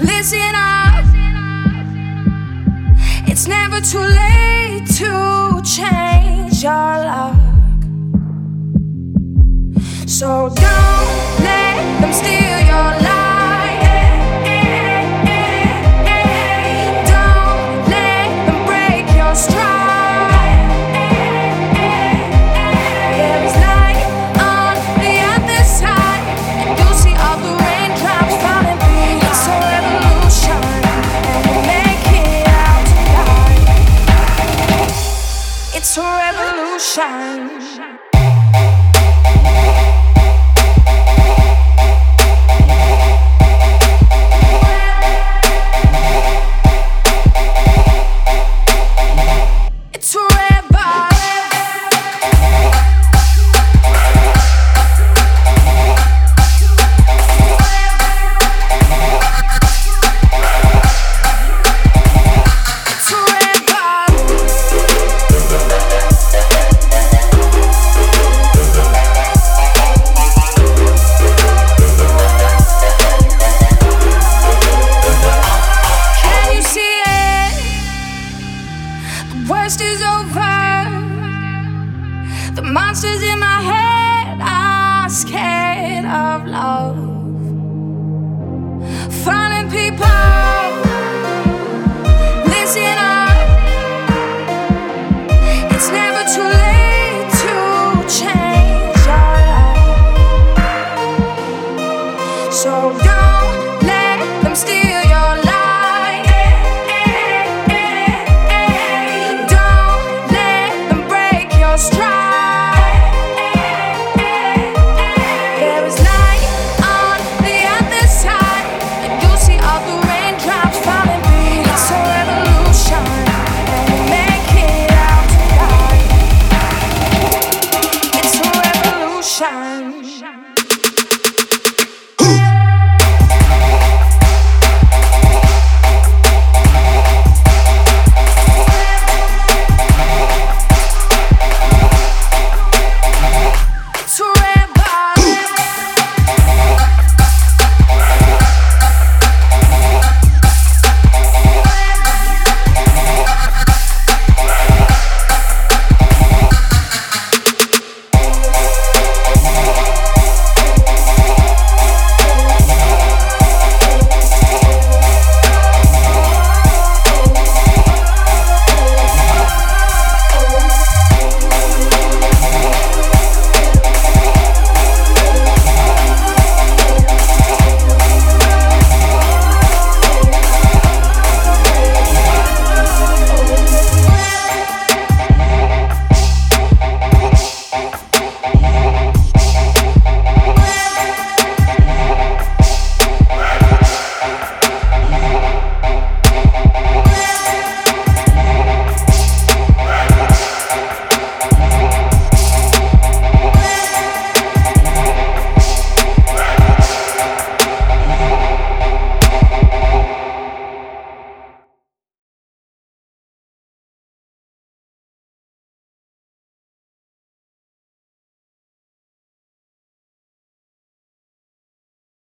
Listen up. It's never too late to change your luck. So don't let them steal your life. It's revolution. The monsters in my head are scared of love. Finding people